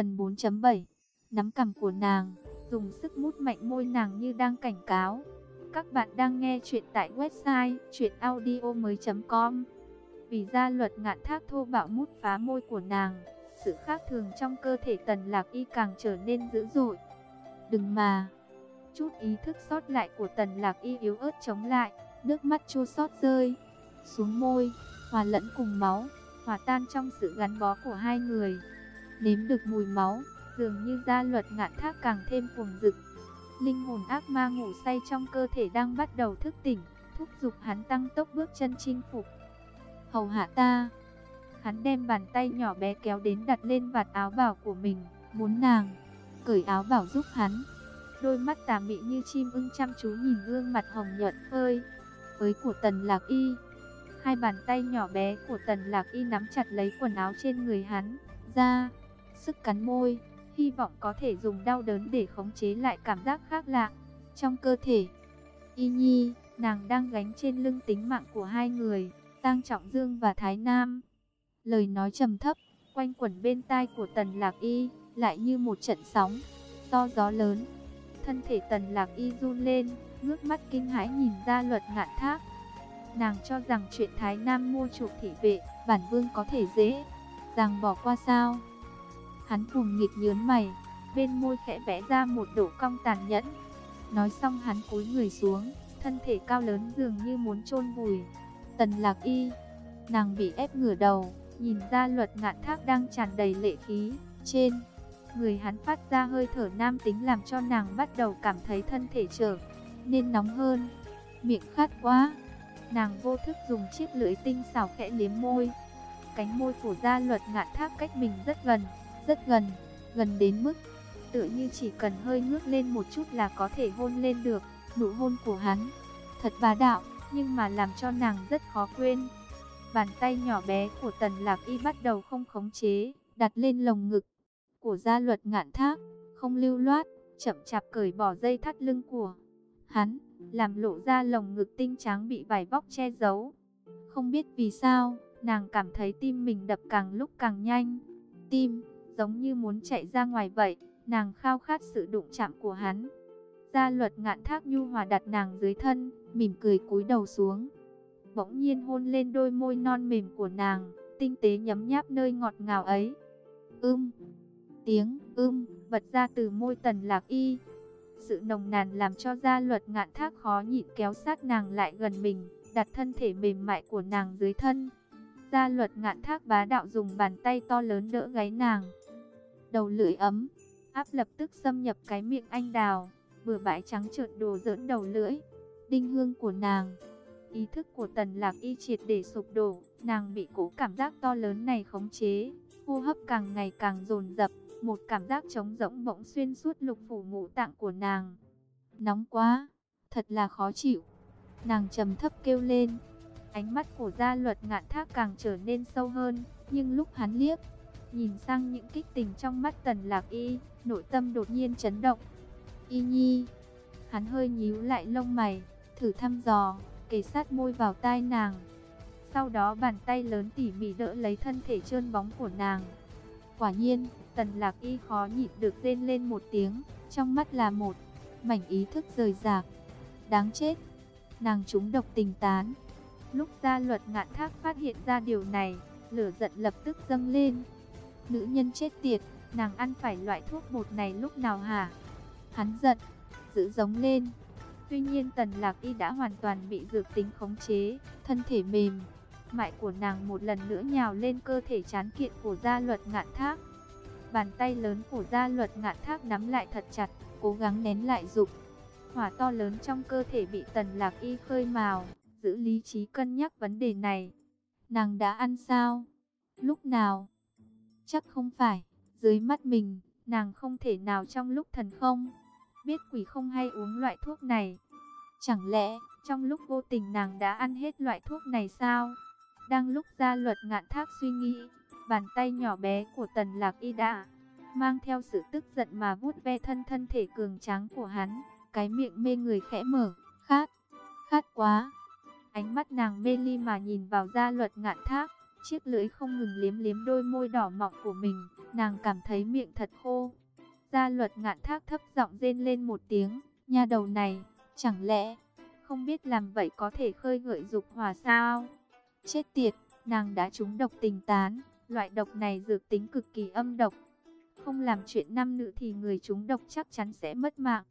Phần 4.7 Nắm cằm của nàng, dùng sức mút mạnh môi nàng như đang cảnh cáo. Các bạn đang nghe chuyện tại website chuyenaudio.com Vì gia luật ngạn thác thô bạo mút phá môi của nàng, sự khác thường trong cơ thể tần lạc y càng trở nên dữ dội. Đừng mà! Chút ý thức sót lại của tần lạc y yếu ớt chống lại, nước mắt chua xót rơi, xuống môi, hòa lẫn cùng máu, hòa tan trong sự gắn bó của hai người. Nếm được mùi máu, dường như gia luật ngạn thác càng thêm cuồng dực. Linh hồn ác ma ngủ say trong cơ thể đang bắt đầu thức tỉnh, thúc giục hắn tăng tốc bước chân chinh phục. Hầu hạ ta. Hắn đem bàn tay nhỏ bé kéo đến đặt lên vạt áo bảo của mình, muốn nàng cởi áo bảo giúp hắn. Đôi mắt tà mị như chim ưng chăm chú nhìn gương mặt hồng nhuận phơi, với của Tần Lạc Y. Hai bàn tay nhỏ bé của Tần Lạc Y nắm chặt lấy quần áo trên người hắn, ra, sức cắn môi, hy vọng có thể dùng đau đớn để khống chế lại cảm giác khác lạ trong cơ thể. Y Nhi, nàng đang gánh trên lưng tính mạng của hai người, Tăng Trọng Dương và Thái Nam. Lời nói trầm thấp, quanh quẩn bên tai của Tần Lạc Y, lại như một trận sóng, to gió lớn. Thân thể Tần Lạc Y run lên, ngước mắt kinh hãi nhìn ra luật ngạn thác. Nàng cho rằng chuyện Thái Nam mua chuộc thị vệ, bản vương có thể dễ dàng bỏ qua sao. Hắn cùng nghịch nhớn mày, bên môi khẽ vẽ ra một độ cong tàn nhẫn. Nói xong hắn cúi người xuống, thân thể cao lớn dường như muốn chôn vùi. Tần lạc y, nàng bị ép ngửa đầu, nhìn ra luật ngạn thác đang tràn đầy lệ khí. Trên, người hắn phát ra hơi thở nam tính làm cho nàng bắt đầu cảm thấy thân thể trở nên nóng hơn. Miệng khát quá, nàng vô thức dùng chiếc lưỡi tinh xảo khẽ liếm môi. Cánh môi của gia luật ngạn thác cách mình rất gần, rất gần, gần đến mức tựa như chỉ cần hơi ngước lên một chút là có thể hôn lên được. Nụ hôn của hắn thật bá đạo, nhưng mà làm cho nàng rất khó quên. Bàn tay nhỏ bé của Tần Lạc Y bắt đầu không khống chế, đặt lên lồng ngực của gia luật ngạn thác, không lưu loát, chậm chạp cởi bỏ dây thắt lưng của hắn, làm lộ ra lồng ngực tinh trắng bị vải vóc che giấu. Không biết vì sao, nàng cảm thấy tim mình đập càng lúc càng nhanh. Tim, giống như muốn chạy ra ngoài vậy, nàng khao khát sự đụng chạm của hắn. Gia luật ngạn thác nhu hòa đặt nàng dưới thân, mỉm cười cúi đầu xuống. Bỗng nhiên hôn lên đôi môi non mềm của nàng, tinh tế nhấm nháp nơi ngọt ngào ấy. Ưm, tiếng ưm, bật ra từ môi tần lạc y. Sự nồng nàn làm cho gia luật ngạn thác khó nhịn kéo sát nàng lại gần mình, đặt thân thể mềm mại của nàng dưới thân. Gia luật ngạn thác bá đạo dùng bàn tay to lớn đỡ gáy nàng. Đầu lưỡi ấm, áp lập tức xâm nhập cái miệng anh đào, bừa bãi trắng trợn đồ dỡn đầu lưỡi. Đinh hương của nàng, ý thức của tần lạc y triệt để sụp đổ, nàng bị cố cảm giác to lớn này khống chế, hô hấp càng ngày càng dồn dập, một cảm giác trống rỗng bỗng xuyên suốt lục phủ ngũ tạng của nàng. Nóng quá, thật là khó chịu. Nàng trầm thấp kêu lên. Ánh mắt của gia luật ngạn thác càng trở nên sâu hơn, nhưng lúc hắn liếc, nhìn sang những kích tình trong mắt tần lạc y, nội tâm đột nhiên chấn động. Y nhi, hắn hơi nhíu lại lông mày, thử thăm dò, kề sát môi vào tai nàng. Sau đó bàn tay lớn tỉ mỉ đỡ lấy thân thể trơn bóng của nàng. Quả nhiên, tần lạc y khó nhịn được rên lên một tiếng, trong mắt là một mảnh ý thức rời rạc. Đáng chết, nàng trúng độc tình tán. Lúc gia luật ngạn thác phát hiện ra điều này, lửa giận lập tức dâng lên. Nữ nhân chết tiệt, nàng ăn phải loại thuốc bột này lúc nào hả? Hắn giận, giữ giống lên. Tuy nhiên tần lạc y đã hoàn toàn bị dược tính khống chế, thân thể mềm. Mại của nàng một lần nữa nhào lên cơ thể chán kiện của gia luật ngạn thác. Bàn tay lớn của gia luật ngạn thác nắm lại thật chặt, cố gắng nén lại dục. Hỏa to lớn trong cơ thể bị tần lạc y khơi mào, giữ lý trí cân nhắc vấn đề này. Nàng đã ăn sao? Lúc nào? Chắc không phải, dưới mắt mình, nàng không thể nào trong lúc thần không. Biết quỷ không hay uống loại thuốc này. Chẳng lẽ, trong lúc vô tình nàng đã ăn hết loại thuốc này sao? Đang lúc gia luật ngạn thác suy nghĩ, bàn tay nhỏ bé của tần lạc y đã mang theo sự tức giận mà vuốt ve thân thân thể cường tráng của hắn, cái miệng mê người khẽ mở, khát, khát quá. Ánh mắt nàng mê ly mà nhìn vào gia luật ngạn thác, chiếc lưỡi không ngừng liếm liếm đôi môi đỏ mọng của mình, nàng cảm thấy miệng thật khô. Gia luật ngạn thác thấp giọng rên lên một tiếng, nha đầu này, chẳng lẽ không biết làm vậy có thể khơi gợi dục hỏa sao? Chết tiệt, nàng đã trúng độc tình tán, loại độc này dược tính cực kỳ âm độc. Không làm chuyện nam nữ thì người trúng độc chắc chắn sẽ mất mạng.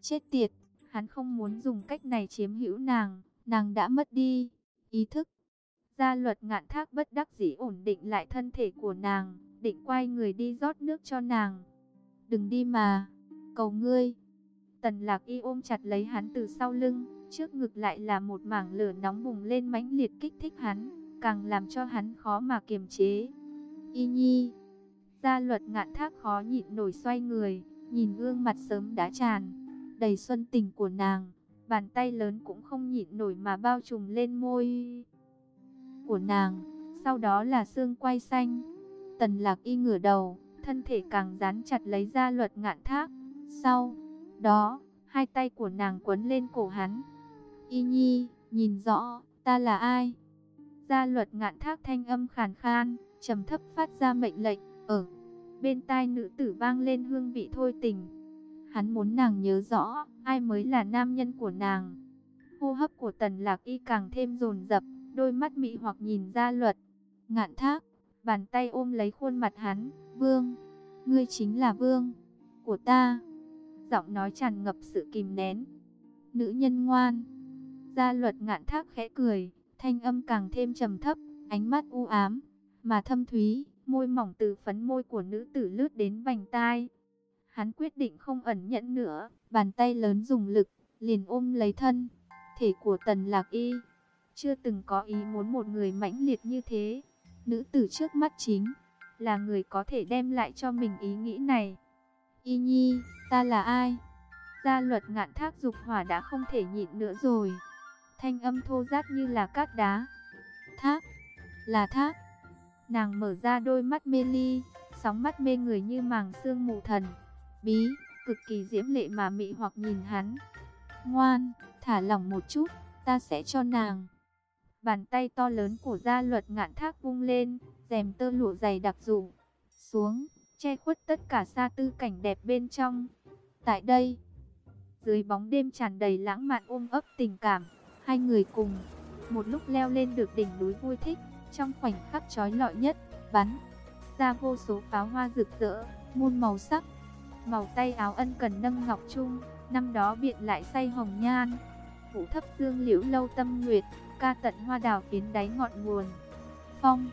Chết tiệt, hắn không muốn dùng cách này chiếm hữu nàng, nàng đã mất đi ý thức. Gia luật ngạn thác bất đắc dĩ ổn định lại thân thể của nàng, định quay người đi rót nước cho nàng. Đừng đi mà, cầu ngươi. Tần lạc y ôm chặt lấy hắn từ sau lưng, trước ngực lại là một mảng lửa nóng bùng lên mãnh liệt kích thích hắn, càng làm cho hắn khó mà kiềm chế. Y nhi, gia luật ngạn thác khó nhịn nổi xoay người, nhìn gương mặt sớm đã tràn, đầy xuân tình của nàng, bàn tay lớn cũng không nhịn nổi mà bao trùm lên môi của nàng, sau đó là xương quay xanh. Tần lạc y ngửa đầu, thân thể càng dán chặt lấy ra luật ngạn thác. Sau đó, hai tay của nàng quấn lên cổ hắn. Y nhi, nhìn rõ, ta là ai? Gia luật ngạn thác thanh âm khàn khan, trầm thấp phát ra mệnh lệnh, ở bên tai nữ tử vang lên hương vị thôi tình. Hắn muốn nàng nhớ rõ, ai mới là nam nhân của nàng. Hô hấp của tần lạc y càng thêm dồn dập, đôi mắt mị hoặc nhìn ra luật. Ngạn thác, bàn tay ôm lấy khuôn mặt hắn, vương, ngươi chính là vương của ta. Giọng nói tràn ngập sự kìm nén. Nữ nhân ngoan. Gia luật ngạn thác khẽ cười, thanh âm càng thêm trầm thấp, ánh mắt u ám, mà thâm thúy, môi mỏng từ phấn môi của nữ tử lướt đến vành tai. Hắn quyết định không ẩn nhẫn nữa, bàn tay lớn dùng lực, liền ôm lấy thân, thể của tần lạc y. Chưa từng có ý muốn một người mãnh liệt như thế. Nữ tử trước mắt chính là người có thể đem lại cho mình ý nghĩ này. Y nhi, ta là ai? Gia luật ngạn thác dục hỏa đã không thể nhịn nữa rồi. Thanh âm thô rát như là cát đá. Thác, là thác. Nàng mở ra đôi mắt mê ly, sóng mắt mê người như màng xương mù thần. Bí, cực kỳ diễm lệ mà mị hoặc nhìn hắn. Ngoan, thả lỏng một chút, ta sẽ cho nàng. Bàn tay to lớn của gia luật ngạn thác vung lên, rèm tơ lụa dày đặc rủ xuống, che khuất tất cả xa tư cảnh đẹp bên trong. Tại đây, dưới bóng đêm tràn đầy lãng mạn ôm ấp tình cảm, hai người cùng một lúc leo lên được đỉnh núi vui thích, trong khoảnh khắc trói lọi nhất, bắn ra vô số pháo hoa rực rỡ, muôn màu sắc. Màu tay áo ân cần nâng ngọc trung, năm đó biện lại say hồng nhan. Vũ thấp dương liễu lâu tâm nguyệt, ca tận hoa đào phiến đáy ngọn nguồn. Phong,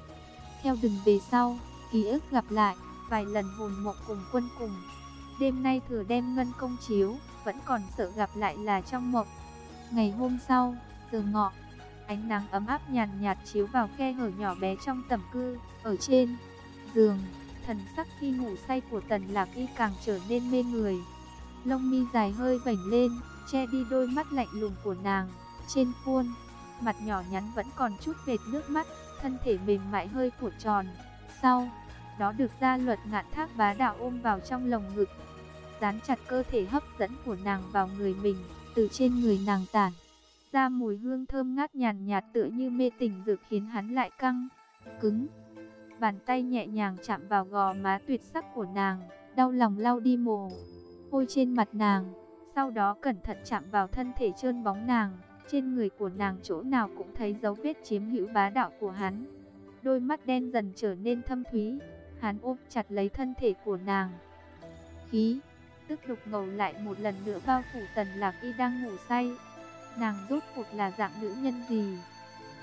theo đừng về sau, ký ức gặp lại, vài lần hồn mộng cùng quân cùng. Đêm nay thừa đem ngân công chiếu, vẫn còn sợ gặp lại là trong mộng. Ngày hôm sau, giờ ngọ, ánh nắng ấm áp nhàn nhạt chiếu vào khe hở nhỏ bé trong tầm cư, ở trên giường, thần sắc khi ngủ say của Tần Lạc Y càng trở nên mê người. Lông mi dài hơi vảnh lên, che đi đôi mắt lạnh lùng của nàng, trên khuôn mặt nhỏ nhắn vẫn còn chút vệt nước mắt, thân thể mềm mại hơi cuộn tròn. Sau đó được gia luật ngạn thác bá đạo ôm vào trong lồng ngực, dán chặt cơ thể hấp dẫn của nàng vào người mình, từ trên người nàng tản ra mùi hương thơm ngát nhàn nhạt tựa như mê tình dược khiến hắn lại căng, cứng. Bàn tay nhẹ nhàng chạm vào gò má tuyệt sắc của nàng, đau lòng lau đi mồ hôi trên mặt nàng, sau đó cẩn thận chạm vào thân thể trơn bóng nàng. Trên người của nàng chỗ nào cũng thấy dấu vết chiếm hữu bá đạo của hắn. Đôi mắt đen dần trở nên thâm thúy, hắn ôm chặt lấy thân thể của nàng. Khí, tức lục ngầu lại một lần nữa bao phủ tần lạc y đang ngủ say. Nàng rốt cuộc là dạng nữ nhân gì?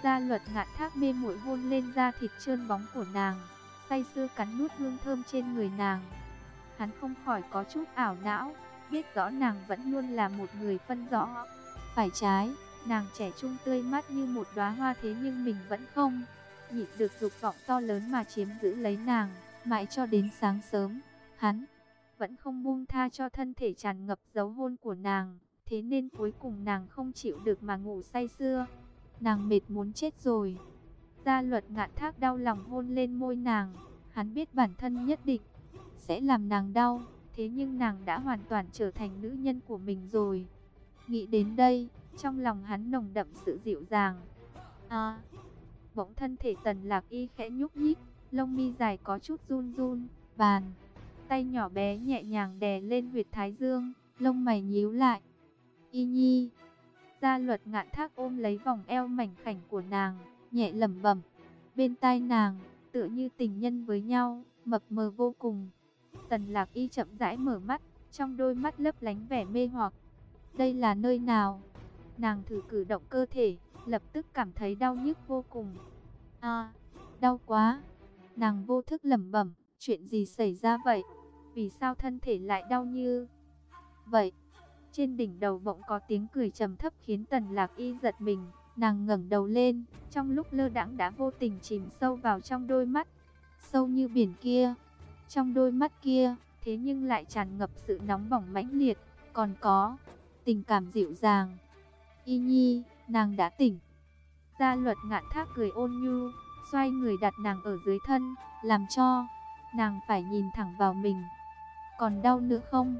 Gia luật ngạn thác mê muội hôn lên da thịt trơn bóng của nàng, say sưa cắn nút hương thơm trên người nàng. Hắn không khỏi có chút ảo não, biết rõ nàng vẫn luôn là một người phân rõ, phải trái. Nàng trẻ trung tươi mát như một đóa hoa thế nhưng mình vẫn không nhịn được dục vọng to lớn mà chiếm giữ lấy nàng, mãi cho đến sáng sớm, hắn vẫn không buông tha cho thân thể tràn ngập dấu hôn của nàng, thế nên cuối cùng nàng không chịu được mà ngủ say sưa. Nàng mệt muốn chết rồi. Gia luật ngạn thác đau lòng hôn lên môi nàng, hắn biết bản thân nhất định sẽ làm nàng đau, thế nhưng nàng đã hoàn toàn trở thành nữ nhân của mình rồi. Nghĩ đến đây, trong lòng hắn nồng đậm sự dịu dàng. À, Bỗng thân thể tần lạc y khẽ nhúc nhích, lông mi dài có chút run run, bàn. Tay nhỏ bé nhẹ nhàng đè lên huyệt thái dương, lông mày nhíu lại. Y nhi, gia luật ngạn thác ôm lấy vòng eo mảnh khảnh của nàng, nhẹ lẩm bẩm. Bên tai nàng, tựa như tình nhân với nhau, mập mờ vô cùng. Tần lạc y chậm rãi mở mắt, trong đôi mắt lấp lánh vẻ mê hoặc. Đây là nơi nào? Nàng thử cử động cơ thể, lập tức cảm thấy đau nhức vô cùng. À, đau quá. Nàng vô thức lẩm bẩm, chuyện gì xảy ra vậy? Vì sao thân thể lại đau như vậy? Trên đỉnh đầu bỗng có tiếng cười trầm thấp khiến Tần Lạc Y giật mình, nàng ngẩng đầu lên, trong lúc lơ đãng đã vô tình chìm sâu vào trong đôi mắt, sâu như biển kia. Trong đôi mắt kia, thế nhưng lại tràn ngập sự nóng bỏng mãnh liệt, còn có tình cảm dịu dàng. Y Nhi, nàng đã tỉnh. Gia luật ngạn thác cười ôn nhu, xoay người đặt nàng ở dưới thân, làm cho nàng phải nhìn thẳng vào mình. Còn đau nữa không?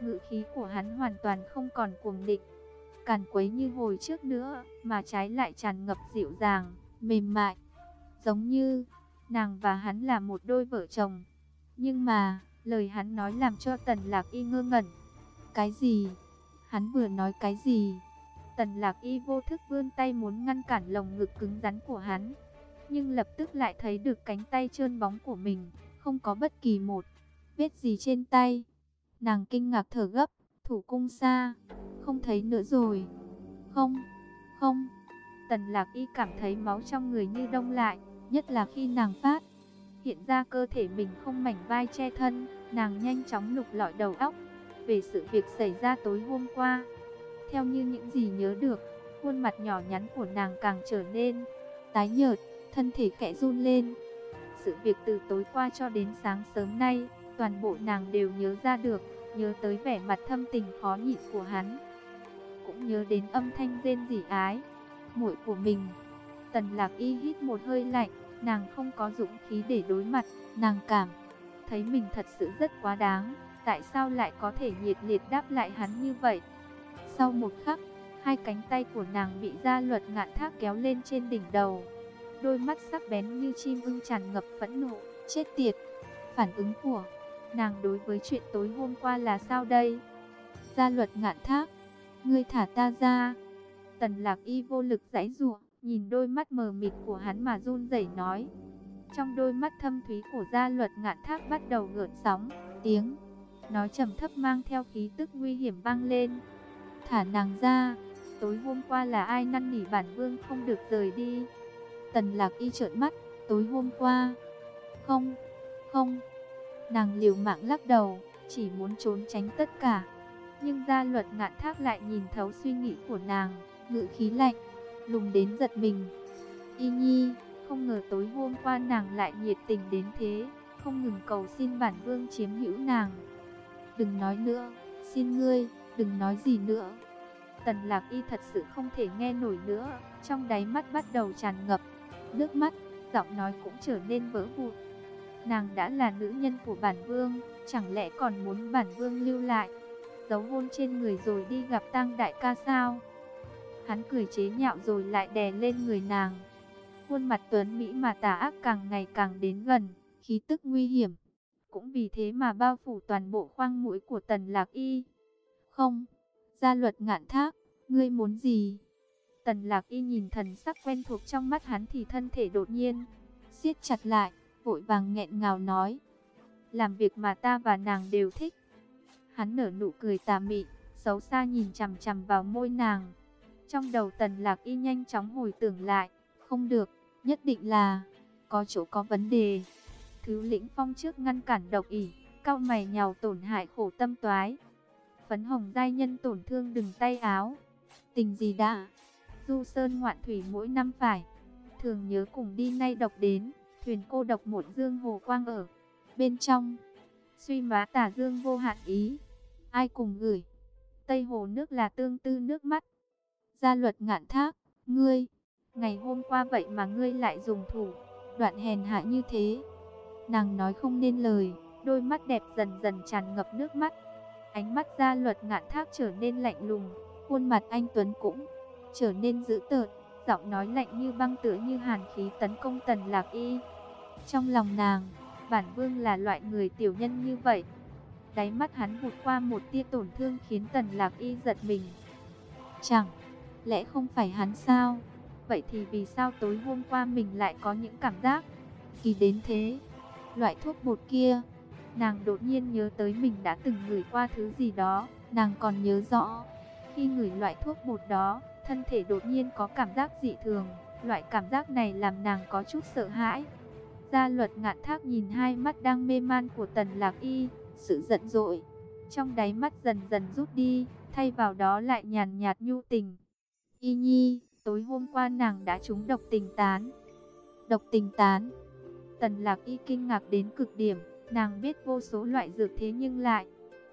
Ngự khí của hắn hoàn toàn không còn cuồng định, càn quấy như hồi trước nữa, mà trái lại tràn ngập dịu dàng, mềm mại. Giống như nàng và hắn là một đôi vợ chồng. Nhưng mà, lời hắn nói làm cho Tần Lạc Y ngơ ngẩn. Cái gì? Hắn vừa nói cái gì? Tần Lạc Y vô thức vươn tay muốn ngăn cản lồng ngực cứng rắn của hắn, nhưng lập tức lại thấy được cánh tay trơn bóng của mình, không có bất kỳ một vết gì trên tay. Nàng kinh ngạc thở gấp, thủ cung xa, không thấy nữa rồi. Không, không. Tần Lạc Y cảm thấy máu trong người như đông lại, nhất là khi nàng phát. Hiện ra cơ thể mình không mảnh vai che thân, nàng nhanh chóng lục lọi đầu óc về sự việc xảy ra tối hôm qua. Theo như những gì nhớ được, khuôn mặt nhỏ nhắn của nàng càng trở nên tái nhợt, thân thể khẽ run lên. Sự việc từ tối qua cho đến sáng sớm nay, toàn bộ nàng đều nhớ ra được, nhớ tới vẻ mặt thâm tình khó nhịn của hắn. Cũng nhớ đến âm thanh rên rỉ ái, muội của mình. Tần lạc y hít một hơi lạnh, nàng không có dũng khí để đối mặt, nàng cảm thấy mình thật sự rất quá đáng. Tại sao lại có thể nhiệt liệt đáp lại hắn như vậy? Sau một khắc, hai cánh tay của nàng bị gia luật ngạn thác kéo lên trên đỉnh đầu. Đôi mắt sắc bén như chim ưng tràn ngập phẫn nộ, chết tiệt. Phản ứng của nàng đối với chuyện tối hôm qua là sao đây? Gia luật ngạn thác, ngươi thả ta ra. Tần lạc y vô lực giãy giụa, nhìn đôi mắt mờ mịt của hắn mà run rẩy nói. Trong đôi mắt thâm thúy của gia luật ngạn thác bắt đầu gợn sóng, tiếng nói trầm thấp mang theo khí tức nguy hiểm vang lên. Thả nàng ra, tối hôm qua là ai năn nỉ bản vương không được rời đi. Tần lạc y trợn mắt, tối hôm qua. Không, không. Nàng liều mạng lắc đầu, chỉ muốn trốn tránh tất cả. Nhưng gia luật ngạn thác lại nhìn thấu suy nghĩ của nàng, ngự khí lạnh, lùng đến giật mình. Y nhi, không ngờ tối hôm qua nàng lại nhiệt tình đến thế, không ngừng cầu xin bản vương chiếm hữu nàng. Đừng nói nữa, xin ngươi, đừng nói gì nữa. Tần lạc y thật sự không thể nghe nổi nữa, trong đáy mắt bắt đầu tràn ngập, nước mắt, giọng nói cũng trở nên vỡ vụn. Nàng đã là nữ nhân của bản vương, chẳng lẽ còn muốn bản vương lưu lại, giấu hôn trên người rồi đi gặp tang đại ca sao? Hắn cười chế nhạo rồi lại đè lên người nàng. Khuôn mặt tuấn Mỹ mà tà ác càng ngày càng đến gần, khí tức nguy hiểm. Cũng vì thế mà bao phủ toàn bộ khoang mũi của tần lạc y. Không, gia luật ngạn thác, ngươi muốn gì? Tần lạc y nhìn thần sắc quen thuộc trong mắt hắn thì thân thể đột nhiên, siết chặt lại, vội vàng nghẹn ngào nói. Làm việc mà ta và nàng đều thích. Hắn nở nụ cười tà mị, xấu xa nhìn chằm chằm vào môi nàng. Trong đầu tần lạc y nhanh chóng hồi tưởng lại, không được, nhất định là có chỗ có vấn đề. Thứ lĩnh phong trước ngăn cản độc ỉ, cao mày nhào tổn hại khổ tâm toái. Phấn hồng giai nhân tổn thương đừng tay áo. Tình gì đã? Du sơn ngoạn thủy mỗi năm phải. Thường nhớ cùng đi nay độc đến, thuyền cô độc một dương hồ quang ở. Bên trong, suy má tả dương vô hạn ý. Ai cùng gửi? Tây hồ nước là tương tư nước mắt. Gia luật ngạn thác, ngươi, ngày hôm qua vậy mà ngươi lại dùng thủ, đoạn hèn hạ như thế. Nàng nói không nên lời, đôi mắt đẹp dần dần tràn ngập nước mắt. Ánh mắt gia luật ngạn thác trở nên lạnh lùng, khuôn mặt anh Tuấn cũng trở nên dữ tợn, giọng nói lạnh như băng tựa như hàn khí tấn công Tần Lạc Y. Trong lòng nàng, bản vương là loại người tiểu nhân như vậy. Đáy mắt hắn vụt qua một tia tổn thương khiến Tần Lạc Y giật mình. Chẳng, lẽ không phải hắn sao? Vậy thì vì sao tối hôm qua mình lại có những cảm giác kỳ đến thế? Loại thuốc bột kia, nàng đột nhiên nhớ tới mình đã từng ngửi qua thứ gì đó, nàng còn nhớ rõ. Khi ngửi loại thuốc bột đó, thân thể đột nhiên có cảm giác dị thường, loại cảm giác này làm nàng có chút sợ hãi. Gia luật ngạn thác nhìn hai mắt đang mê man của tần lạc y, sự giận dội. Trong đáy mắt dần dần rút đi, thay vào đó lại nhàn nhạt nhu tình. Y nhi, tối hôm qua nàng đã trúng độc tình tán. Độc tình tán. Tần lạc y kinh ngạc đến cực điểm, nàng biết vô số loại dược thế nhưng lại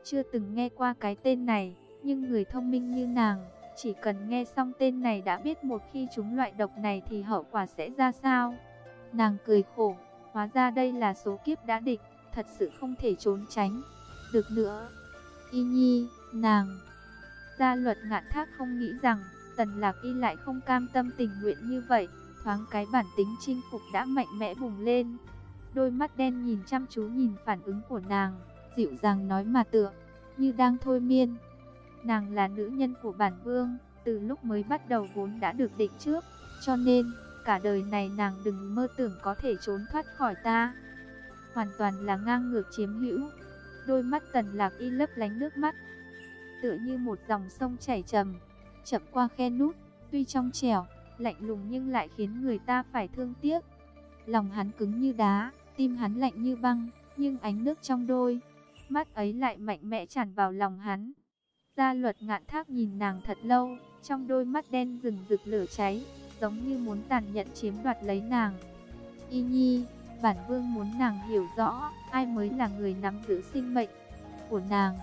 chưa từng nghe qua cái tên này, nhưng người thông minh như nàng, chỉ cần nghe xong tên này đã biết một khi chúng loại độc này thì hậu quả sẽ ra sao. Nàng cười khổ, hóa ra đây là số kiếp đã định, thật sự không thể trốn tránh. Được nữa, y nhi, nàng. Gia luật ngạn thác không nghĩ rằng, tần lạc y lại không cam tâm tình nguyện như vậy, thoáng cái bản tính chinh phục đã mạnh mẽ bùng lên. Đôi mắt đen nhìn chăm chú nhìn phản ứng của nàng, dịu dàng nói mà tựa, như đang thôi miên. Nàng là nữ nhân của bản vương, từ lúc mới bắt đầu vốn đã được định trước, cho nên, cả đời này nàng đừng mơ tưởng có thể trốn thoát khỏi ta. Hoàn toàn là ngang ngược chiếm hữu. Đôi mắt tần lạc y lấp lánh nước mắt, tựa như một dòng sông chảy trầm, chậm qua khe nút, tuy trong trẻo, lạnh lùng nhưng lại khiến người ta phải thương tiếc. Lòng hắn cứng như đá, tim hắn lạnh như băng, nhưng ánh nước trong đôi mắt ấy lại mạnh mẽ tràn vào lòng hắn. Gia luật ngạn thác nhìn nàng thật lâu, trong đôi mắt đen rừng rực lửa cháy, giống như muốn tàn nhẫn chiếm đoạt lấy nàng. Y nhi, bản vương muốn nàng hiểu rõ, ai mới là người nắm giữ sinh mệnh của nàng.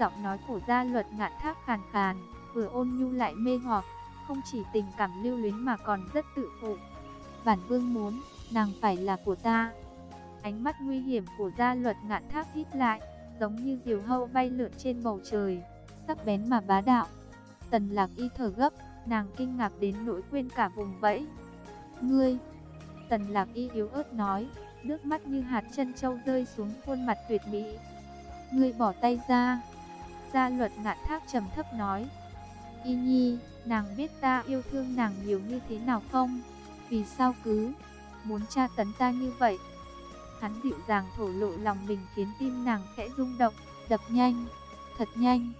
Giọng nói của gia luật ngạn thác khàn khàn, vừa ôn nhu lại mê hoặc, không chỉ tình cảm lưu luyến mà còn rất tự phụ. Bản vương muốn, nàng phải là của ta. Ánh mắt nguy hiểm của gia luật ngạn thác hít lại, giống như diều hâu bay lượn trên bầu trời, sắc bén mà bá đạo. Tần lạc y thở gấp, nàng kinh ngạc đến nỗi quên cả vùng vẫy. Ngươi, tần lạc y yếu ớt nói, nước mắt như hạt chân châu rơi xuống khuôn mặt tuyệt mỹ. Ngươi bỏ tay ra. Gia luật ngạn thác trầm thấp nói. Y nhi, nàng biết ta yêu thương nàng nhiều như thế nào không? Vì sao cứ muốn tra tấn ta như vậy? Hắn dịu dàng thổ lộ lòng mình khiến tim nàng khẽ rung động, đập nhanh, thật nhanh.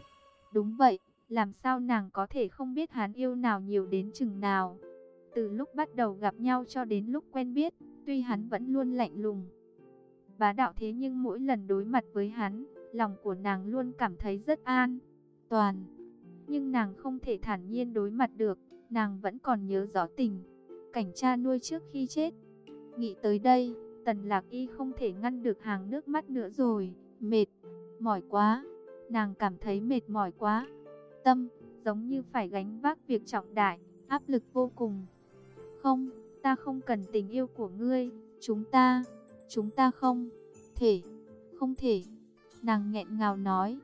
Đúng vậy, làm sao nàng có thể không biết hắn yêu nào nhiều đến chừng nào. Từ lúc bắt đầu gặp nhau cho đến lúc quen biết, tuy hắn vẫn luôn lạnh lùng. Bá đạo thế nhưng mỗi lần đối mặt với hắn, lòng của nàng luôn cảm thấy rất an, toàn. Nhưng nàng không thể thản nhiên đối mặt được, nàng vẫn còn nhớ rõ tình, cảnh cha nuôi trước khi chết. Nghĩ tới đây, Tần lạc y không thể ngăn được hàng nước mắt nữa rồi, mệt, mỏi quá, nàng cảm thấy mệt mỏi quá. Tâm, giống như phải gánh vác việc trọng đại, áp lực vô cùng. Không, ta không cần tình yêu của ngươi, chúng ta, chúng ta không, thể, không thể. Nàng nghẹn ngào nói,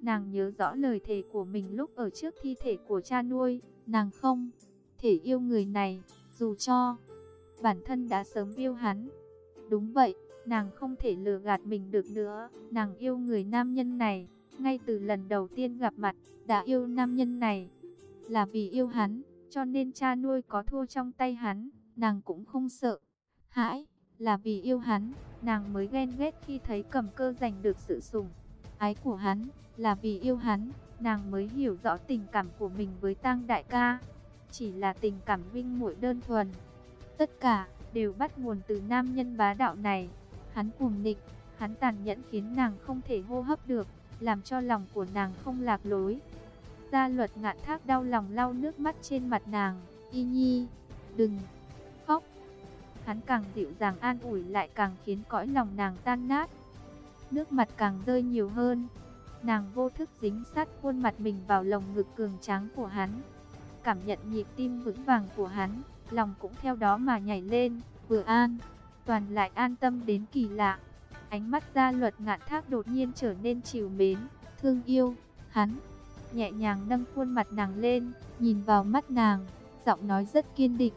nàng nhớ rõ lời thề của mình lúc ở trước thi thể của cha nuôi, nàng không thể yêu người này, dù cho bản thân đã sớm yêu hắn. Đúng vậy, nàng không thể lừa gạt mình được nữa, nàng yêu người nam nhân này, ngay từ lần đầu tiên gặp mặt, đã yêu nam nhân này. Là vì yêu hắn, cho nên cha nuôi có thua trong tay hắn, nàng cũng không sợ. Hãi, là vì yêu hắn, nàng mới ghen ghét khi thấy cầm cơ giành được sự sủng ái của hắn, là vì yêu hắn, nàng mới hiểu rõ tình cảm của mình với tang đại ca. Chỉ là tình cảm vinh muội đơn thuần. Tất cả đều bắt nguồn từ nam nhân bá đạo này. Hắn cuồng nịnh, hắn tàn nhẫn khiến nàng không thể hô hấp được, làm cho lòng của nàng không lạc lối. Gia luật ngạn thác đau lòng lau nước mắt trên mặt nàng, y nhi, đừng khóc. Hắn càng dịu dàng an ủi lại càng khiến cõi lòng nàng tan nát. Nước mặt càng rơi nhiều hơn. Nàng vô thức dính sát khuôn mặt mình vào lồng ngực cường tráng của hắn. Cảm nhận nhịp tim vững vàng của hắn, lòng cũng theo đó mà nhảy lên, vừa an, toàn lại an tâm đến kỳ lạ. Ánh mắt gia luật ngạn thác đột nhiên trở nên chiều mến, thương yêu, hắn nhẹ nhàng nâng khuôn mặt nàng lên, nhìn vào mắt nàng, giọng nói rất kiên định.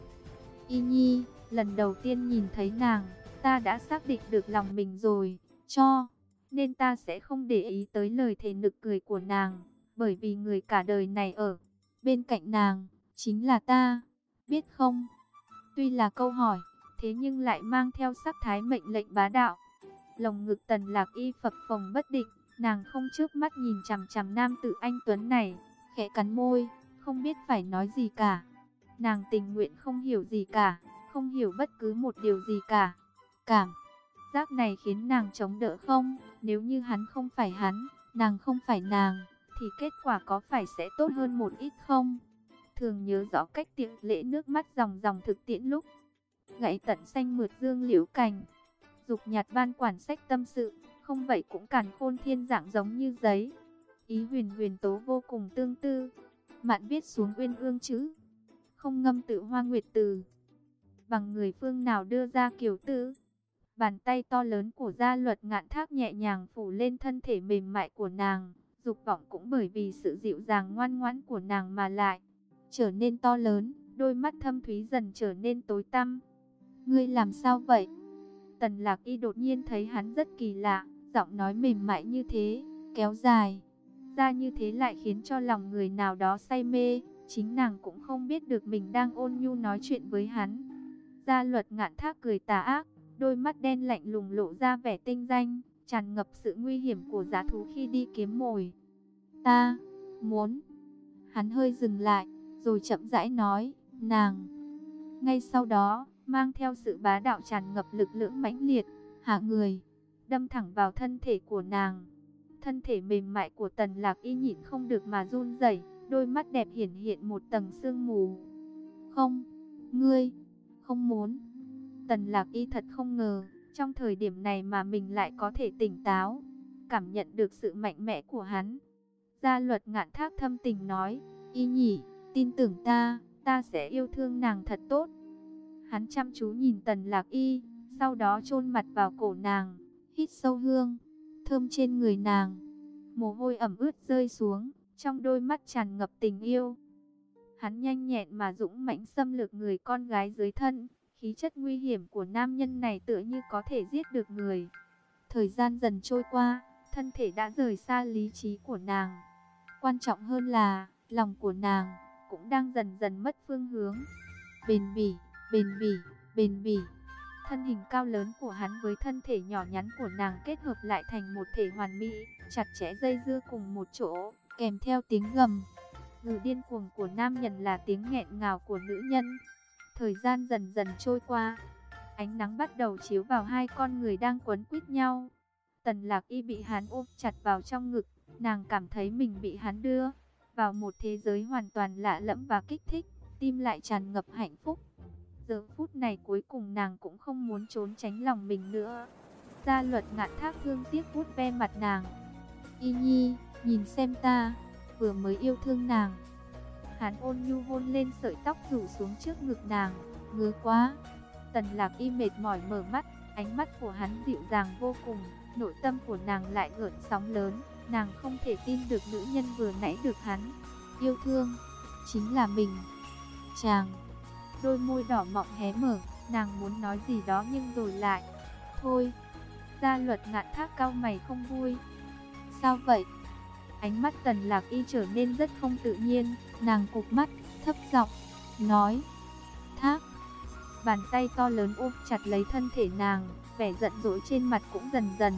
Y Nhi, lần đầu tiên nhìn thấy nàng, ta đã xác định được lòng mình rồi, cho, nên ta sẽ không để ý tới lời thề nực cười của nàng, bởi vì người cả đời này ở bên cạnh nàng, chính là ta, biết không? Tuy là câu hỏi, thế nhưng lại mang theo sắc thái mệnh lệnh bá đạo. Lồng ngực tần lạc y phập phồng bất định, nàng không trước mắt nhìn chằm chằm nam tử anh Tuấn này, khẽ cắn môi, không biết phải nói gì cả. Nàng tình nguyện không hiểu gì cả, không hiểu bất cứ một điều gì cả. Cảm giác này khiến nàng chống đỡ không? Nếu như hắn không phải hắn, nàng không phải nàng, thì kết quả có phải sẽ tốt hơn một ít không? Thường nhớ rõ cách tiện lễ nước mắt dòng dòng thực tiễn lúc gãy tận xanh mượt dương liễu cành. Dục nhạt ban quản sách tâm sự, không vậy cũng càn khôn thiên dạng giống như giấy. Ý huyền huyền tố vô cùng tương tư. Mạn viết xuống uyên ương chữ. Không ngâm tự hoa nguyệt từ. Bằng người phương nào đưa ra kiểu tư. Bàn tay to lớn của gia luật ngạn thác nhẹ nhàng phủ lên thân thể mềm mại của nàng. Dục vọng cũng bởi vì sự dịu dàng ngoan ngoãn của nàng mà lại. Trở nên to lớn, đôi mắt thâm thúy dần trở nên tối tăm. Ngươi làm sao vậy? Tần lạc y đột nhiên thấy hắn rất kỳ lạ, giọng nói mềm mại như thế, kéo dài. Ra như thế lại khiến cho lòng người nào đó say mê, chính nàng cũng không biết được mình đang ôn nhu nói chuyện với hắn. Gia luật ngạn thác cười tà ác, đôi mắt đen lạnh lùng lộ ra vẻ tinh danh, tràn ngập sự nguy hiểm của giá thú khi đi kiếm mồi. Ta, muốn. Hắn hơi dừng lại, rồi chậm rãi nói, nàng. Ngay sau đó, mang theo sự bá đạo tràn ngập lực lưỡng mãnh liệt, hạ người, đâm thẳng vào thân thể của nàng. Thân thể mềm mại của tần lạc y nhịn không được mà run rẩy, đôi mắt đẹp hiển hiện một tầng sương mù. Không, ngươi, không muốn. Tần lạc y thật không ngờ, trong thời điểm này mà mình lại có thể tỉnh táo, cảm nhận được sự mạnh mẽ của hắn. Gia luật ngạn thác thâm tình nói, y nhỉ, tin tưởng ta, ta sẽ yêu thương nàng thật tốt. Hắn chăm chú nhìn tần lạc y, sau đó chôn mặt vào cổ nàng, hít sâu hương, thơm trên người nàng. Mồ hôi ẩm ướt rơi xuống, trong đôi mắt tràn ngập tình yêu. Hắn nhanh nhẹn mà dũng mãnh xâm lược người con gái dưới thân, khí chất nguy hiểm của nam nhân này tựa như có thể giết được người. Thời gian dần trôi qua, thân thể đã rời xa lý trí của nàng. Quan trọng hơn là, lòng của nàng cũng đang dần dần mất phương hướng. Bền bỉ bền bỉ, bền bỉ. Thân hình cao lớn của hắn với thân thể nhỏ nhắn của nàng kết hợp lại thành một thể hoàn mỹ, chặt chẽ dây dưa cùng một chỗ, kèm theo tiếng gầm. Ngừ điên cuồng của nam nhân là tiếng nghẹn ngào của nữ nhân. Thời gian dần dần trôi qua, ánh nắng bắt đầu chiếu vào hai con người đang quấn quýt nhau. Tần lạc y bị hắn ôm chặt vào trong ngực, nàng cảm thấy mình bị hắn đưa vào một thế giới hoàn toàn lạ lẫm và kích thích, tim lại tràn ngập hạnh phúc. Giờ phút này cuối cùng nàng cũng không muốn trốn tránh lòng mình nữa. Gia luật ngạn thác thương tiếc vuốt ve mặt nàng. Y nhi, nhìn xem ta, vừa mới yêu thương nàng. Hắn ôn nhu hôn lên sợi tóc rủ xuống trước ngực nàng, ngứa quá. Tần lạc y mệt mỏi mở mắt, ánh mắt của hắn dịu dàng vô cùng, nội tâm của nàng lại gợn sóng lớn. Nàng không thể tin được nữ nhân vừa nãy được hắn yêu thương, chính là mình. Chàng Đôi môi đỏ mọng hé mở, nàng muốn nói gì đó nhưng rồi lại. Thôi, gia luật ngạn thác cao mày không vui. Sao vậy? Ánh mắt tần lạc y trở nên rất không tự nhiên, nàng cục mắt, thấp giọng nói. Thác, bàn tay to lớn ôm chặt lấy thân thể nàng, vẻ giận dỗi trên mặt cũng dần dần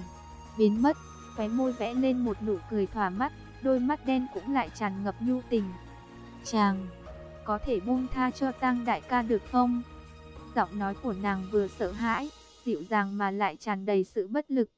biến mất, khóe môi vẽ lên một nụ cười thỏa mắt, đôi mắt đen cũng lại tràn ngập nhu tình. Chàng có thể buông tha cho tăng đại ca được không? Giọng nói của nàng vừa sợ hãi, dịu dàng mà lại tràn đầy sự bất lực.